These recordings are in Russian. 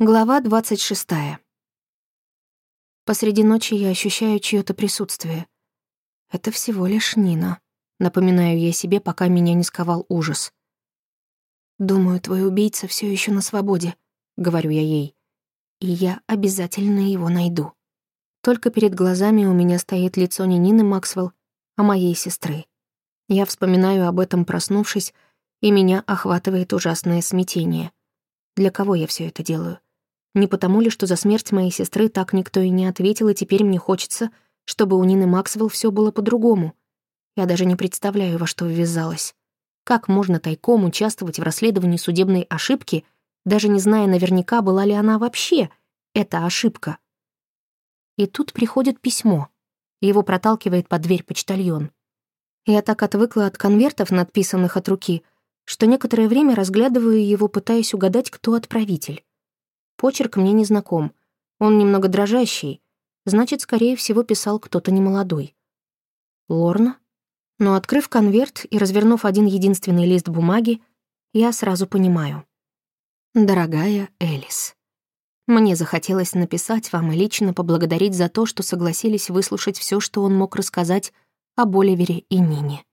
Глава 26. Посреди ночи я ощущаю чьё-то присутствие. Это всего лишь Нина. Напоминаю я себе, пока меня не сковал ужас. «Думаю, твой убийца всё ещё на свободе», — говорю я ей. «И я обязательно его найду». Только перед глазами у меня стоит лицо не Нины Максвелл, а моей сестры. Я вспоминаю об этом, проснувшись, и меня охватывает ужасное смятение. Для кого я всё это делаю? Не потому ли, что за смерть моей сестры так никто и не ответил, и теперь мне хочется, чтобы у Нины Максвелл все было по-другому. Я даже не представляю, во что ввязалась. Как можно тайком участвовать в расследовании судебной ошибки, даже не зная наверняка, была ли она вообще эта ошибка? И тут приходит письмо. Его проталкивает под дверь почтальон. Я так отвыкла от конвертов, надписанных от руки, что некоторое время разглядываю его, пытаясь угадать, кто отправитель. Почерк мне не знаком. Он немного дрожащий. Значит, скорее всего, писал кто-то немолодой. Лорна? Но открыв конверт и развернув один единственный лист бумаги, я сразу понимаю. Дорогая Элис, мне захотелось написать вам и лично поблагодарить за то, что согласились выслушать все, что он мог рассказать об Оливере и Нине.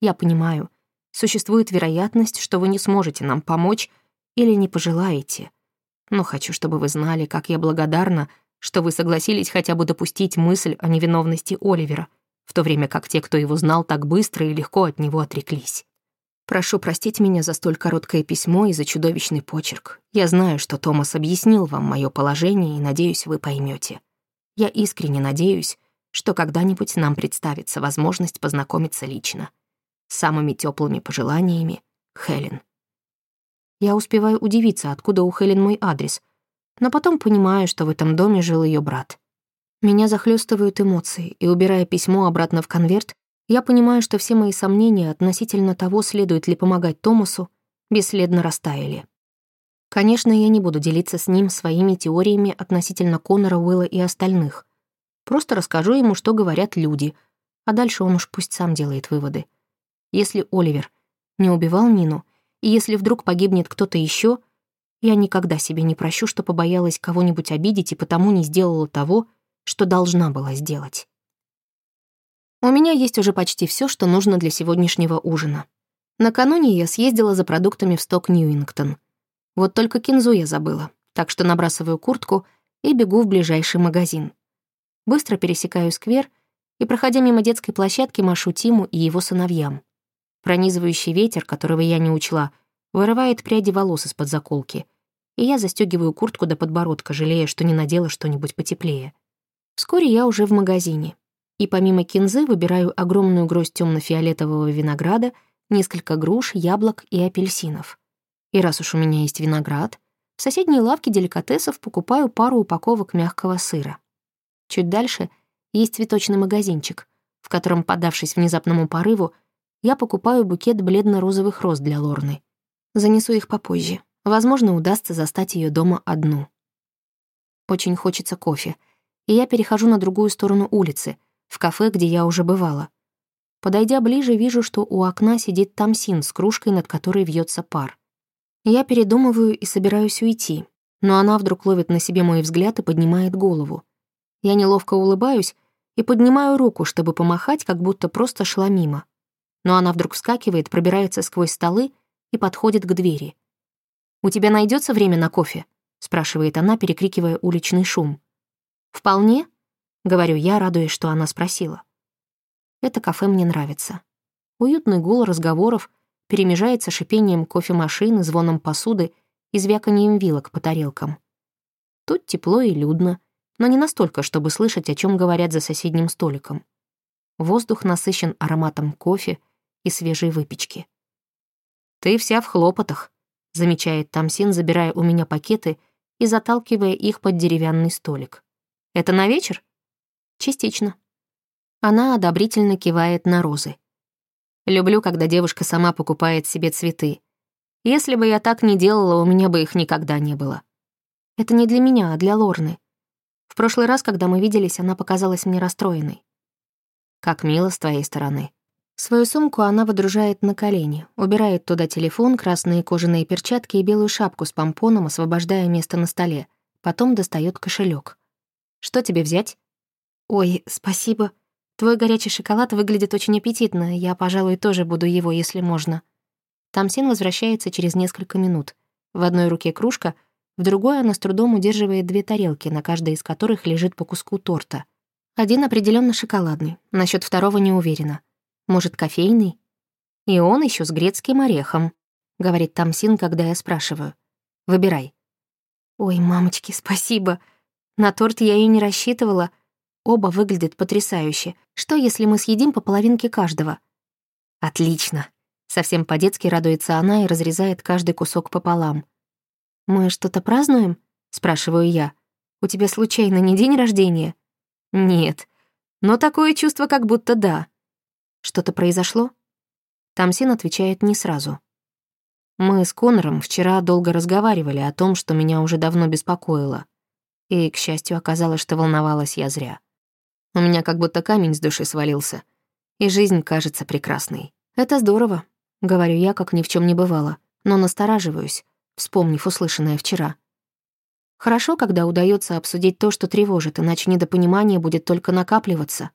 Я понимаю, существует вероятность, что вы не сможете нам помочь или не пожелаете но хочу, чтобы вы знали, как я благодарна, что вы согласились хотя бы допустить мысль о невиновности Оливера, в то время как те, кто его знал, так быстро и легко от него отреклись. Прошу простить меня за столь короткое письмо и за чудовищный почерк. Я знаю, что Томас объяснил вам мое положение, и надеюсь, вы поймете. Я искренне надеюсь, что когда-нибудь нам представится возможность познакомиться лично. С самыми теплыми пожеланиями, Хелен. Я успеваю удивиться, откуда у Хелен мой адрес, но потом понимаю, что в этом доме жил ее брат. Меня захлестывают эмоции, и, убирая письмо обратно в конверт, я понимаю, что все мои сомнения относительно того, следует ли помогать Томасу, бесследно растаяли. Конечно, я не буду делиться с ним своими теориями относительно Конора, Уилла и остальных. Просто расскажу ему, что говорят люди, а дальше он уж пусть сам делает выводы. Если Оливер не убивал Нину, и если вдруг погибнет кто-то еще, я никогда себе не прощу, что побоялась кого-нибудь обидеть и потому не сделала того, что должна была сделать. У меня есть уже почти все, что нужно для сегодняшнего ужина. Накануне я съездила за продуктами в сток Ньюингтон. Вот только кинзу я забыла, так что набрасываю куртку и бегу в ближайший магазин. Быстро пересекаю сквер и, проходя мимо детской площадки, машу Тиму и его сыновьям. Пронизывающий ветер, которого я не учла, вырывает пряди волос из-под заколки, и я застегиваю куртку до подбородка, жалея, что не надела что-нибудь потеплее. Вскоре я уже в магазине, и помимо кинзы выбираю огромную гроздь темно-фиолетового винограда, несколько груш, яблок и апельсинов. И раз уж у меня есть виноград, в соседней лавке деликатесов покупаю пару упаковок мягкого сыра. Чуть дальше есть цветочный магазинчик, в котором, подавшись внезапному порыву, я покупаю букет бледно-розовых роз для Лорны. Занесу их попозже. Возможно, удастся застать ее дома одну. Очень хочется кофе, и я перехожу на другую сторону улицы, в кафе, где я уже бывала. Подойдя ближе, вижу, что у окна сидит Тамсин с кружкой, над которой вьется пар. Я передумываю и собираюсь уйти, но она вдруг ловит на себе мой взгляд и поднимает голову. Я неловко улыбаюсь и поднимаю руку, чтобы помахать, как будто просто шла мимо но она вдруг вскакивает, пробирается сквозь столы и подходит к двери. «У тебя найдется время на кофе?» — спрашивает она, перекрикивая уличный шум. «Вполне?» — говорю я, радуясь, что она спросила. Это кафе мне нравится. Уютный гул разговоров перемежается шипением кофемашины, звоном посуды и звяканием вилок по тарелкам. Тут тепло и людно, но не настолько, чтобы слышать, о чем говорят за соседним столиком. Воздух насыщен ароматом кофе, и свежей выпечки. «Ты вся в хлопотах», — замечает Тамсин, забирая у меня пакеты и заталкивая их под деревянный столик. «Это на вечер?» «Частично». Она одобрительно кивает на розы. «Люблю, когда девушка сама покупает себе цветы. Если бы я так не делала, у меня бы их никогда не было. Это не для меня, а для Лорны. В прошлый раз, когда мы виделись, она показалась мне расстроенной. Как мило с твоей стороны. Свою сумку она выдружает на колени, убирает туда телефон, красные кожаные перчатки и белую шапку с помпоном, освобождая место на столе. Потом достает кошелек. «Что тебе взять?» «Ой, спасибо. Твой горячий шоколад выглядит очень аппетитно. Я, пожалуй, тоже буду его, если можно». Тамсин возвращается через несколько минут. В одной руке кружка, в другой она с трудом удерживает две тарелки, на каждой из которых лежит по куску торта. Один определенно шоколадный, насчет второго не уверена. Может, кофейный? И он еще с грецким орехом, говорит Тамсин, когда я спрашиваю. Выбирай. Ой, мамочки, спасибо. На торт я и не рассчитывала. Оба выглядят потрясающе. Что, если мы съедим по половинке каждого? Отлично. Совсем по-детски радуется она и разрезает каждый кусок пополам. «Мы что-то празднуем?» — спрашиваю я. «У тебя случайно не день рождения?» «Нет. Но такое чувство, как будто да. Что-то произошло? Тамсин отвечает не сразу. Мы с Конором вчера долго разговаривали о том, что меня уже давно беспокоило. И, к счастью, оказалось, что волновалась я зря. У меня как будто камень с души свалился. И жизнь кажется прекрасной. Это здорово, говорю я, как ни в чем не бывало, но настораживаюсь, вспомнив услышанное вчера. Хорошо, когда удается обсудить то, что тревожит, иначе недопонимание будет только накапливаться.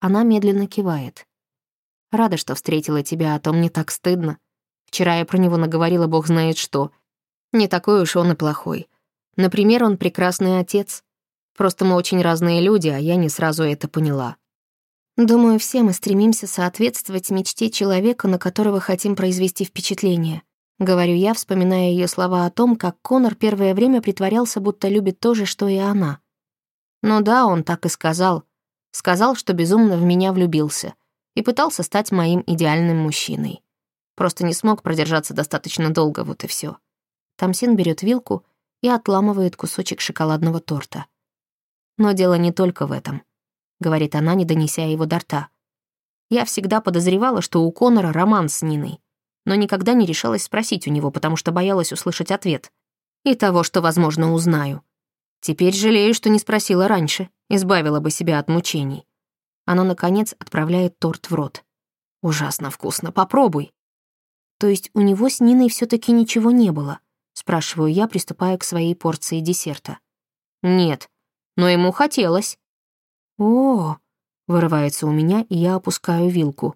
Она медленно кивает. Рада, что встретила тебя, а то мне так стыдно. Вчера я про него наговорила бог знает что. Не такой уж он и плохой. Например, он прекрасный отец. Просто мы очень разные люди, а я не сразу это поняла. Думаю, все мы стремимся соответствовать мечте человека, на которого хотим произвести впечатление. Говорю я, вспоминая ее слова о том, как Конор первое время притворялся, будто любит то же, что и она. Ну да, он так и сказал. Сказал, что безумно в меня влюбился и пытался стать моим идеальным мужчиной. Просто не смог продержаться достаточно долго, вот и все. Тамсин берет вилку и отламывает кусочек шоколадного торта. Но дело не только в этом, говорит она, не донеся его до рта. Я всегда подозревала, что у Конора роман с Ниной, но никогда не решалась спросить у него, потому что боялась услышать ответ. И того, что, возможно, узнаю. Теперь жалею, что не спросила раньше, избавила бы себя от мучений. Она, наконец, отправляет торт в рот. «Ужасно вкусно, попробуй». «То есть у него с Ниной все таки ничего не было?» спрашиваю я, приступая к своей порции десерта. «Нет, но ему хотелось». «О!» — вырывается у меня, и я опускаю вилку.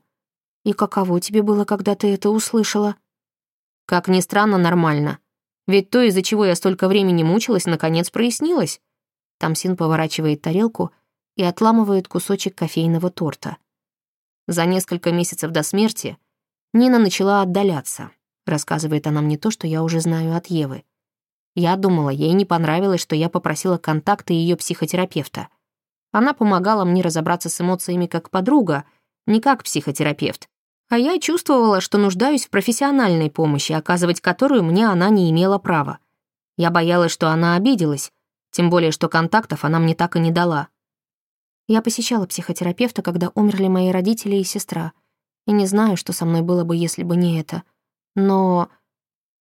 «И каково тебе было, когда ты это услышала?» «Как ни странно, нормально. Ведь то, из-за чего я столько времени мучилась, наконец прояснилось». Тамсин поворачивает тарелку — и отламывает кусочек кофейного торта. За несколько месяцев до смерти Нина начала отдаляться. Рассказывает она мне то, что я уже знаю от Евы. Я думала, ей не понравилось, что я попросила контакты ее психотерапевта. Она помогала мне разобраться с эмоциями как подруга, не как психотерапевт. А я чувствовала, что нуждаюсь в профессиональной помощи, оказывать которую мне она не имела права. Я боялась, что она обиделась, тем более, что контактов она мне так и не дала. Я посещала психотерапевта, когда умерли мои родители и сестра, и не знаю, что со мной было бы, если бы не это. Но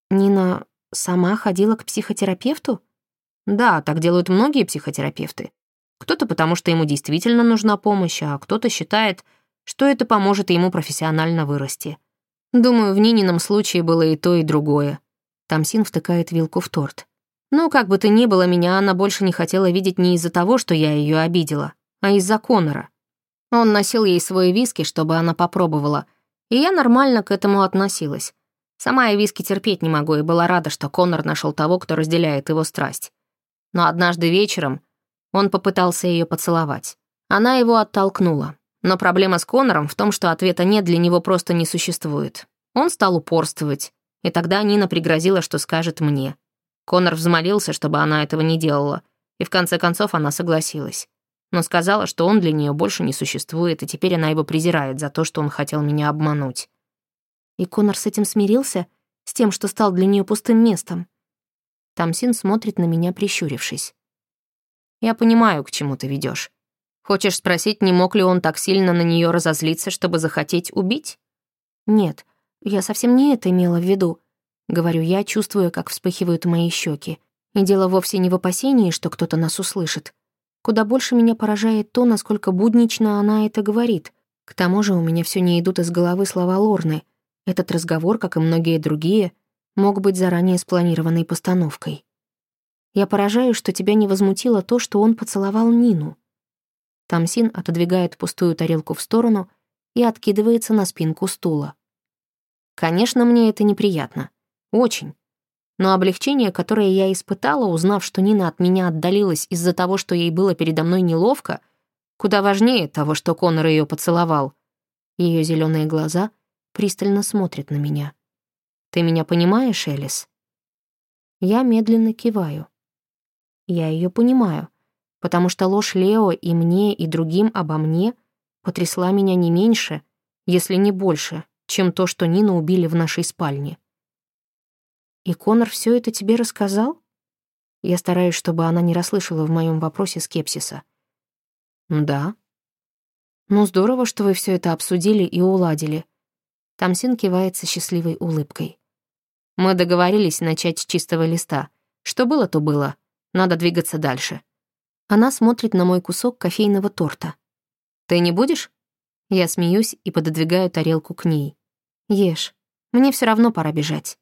Нина сама ходила к психотерапевту? Да, так делают многие психотерапевты. Кто-то потому, что ему действительно нужна помощь, а кто-то считает, что это поможет ему профессионально вырасти. Думаю, в Нинином случае было и то, и другое. Тамсин втыкает вилку в торт. Но как бы то ни было, меня она больше не хотела видеть не из-за того, что я ее обидела а из-за Конора. Он носил ей свой виски, чтобы она попробовала, и я нормально к этому относилась. Сама я виски терпеть не могу и была рада, что Конор нашел того, кто разделяет его страсть. Но однажды вечером он попытался ее поцеловать. Она его оттолкнула. Но проблема с Конором в том, что ответа нет, для него просто не существует. Он стал упорствовать, и тогда Нина пригрозила, что скажет мне. Конор взмолился, чтобы она этого не делала, и в конце концов она согласилась но сказала, что он для нее больше не существует, и теперь она его презирает за то, что он хотел меня обмануть. И Конор с этим смирился, с тем, что стал для нее пустым местом. Тамсин смотрит на меня, прищурившись. «Я понимаю, к чему ты ведешь. Хочешь спросить, не мог ли он так сильно на нее разозлиться, чтобы захотеть убить?» «Нет, я совсем не это имела в виду», — говорю я, чувствуя, как вспыхивают мои щеки. И дело вовсе не в опасении, что кто-то нас услышит. Куда больше меня поражает то, насколько буднично она это говорит. К тому же у меня все не идут из головы слова Лорны. Этот разговор, как и многие другие, мог быть заранее спланированной постановкой. Я поражаю, что тебя не возмутило то, что он поцеловал Нину. Тамсин отодвигает пустую тарелку в сторону и откидывается на спинку стула. Конечно, мне это неприятно. Очень. Но облегчение, которое я испытала, узнав, что Нина от меня отдалилась из-за того, что ей было передо мной неловко, куда важнее того, что Конор ее поцеловал. Ее зеленые глаза пристально смотрят на меня. «Ты меня понимаешь, Элис?» Я медленно киваю. Я ее понимаю, потому что ложь Лео и мне, и другим обо мне потрясла меня не меньше, если не больше, чем то, что Нину убили в нашей спальне. «И Конор все это тебе рассказал?» Я стараюсь, чтобы она не расслышала в моем вопросе скепсиса. «Да». «Ну, здорово, что вы все это обсудили и уладили». Тамсин кивается счастливой улыбкой. «Мы договорились начать с чистого листа. Что было, то было. Надо двигаться дальше». Она смотрит на мой кусок кофейного торта. «Ты не будешь?» Я смеюсь и пододвигаю тарелку к ней. «Ешь. Мне все равно пора бежать».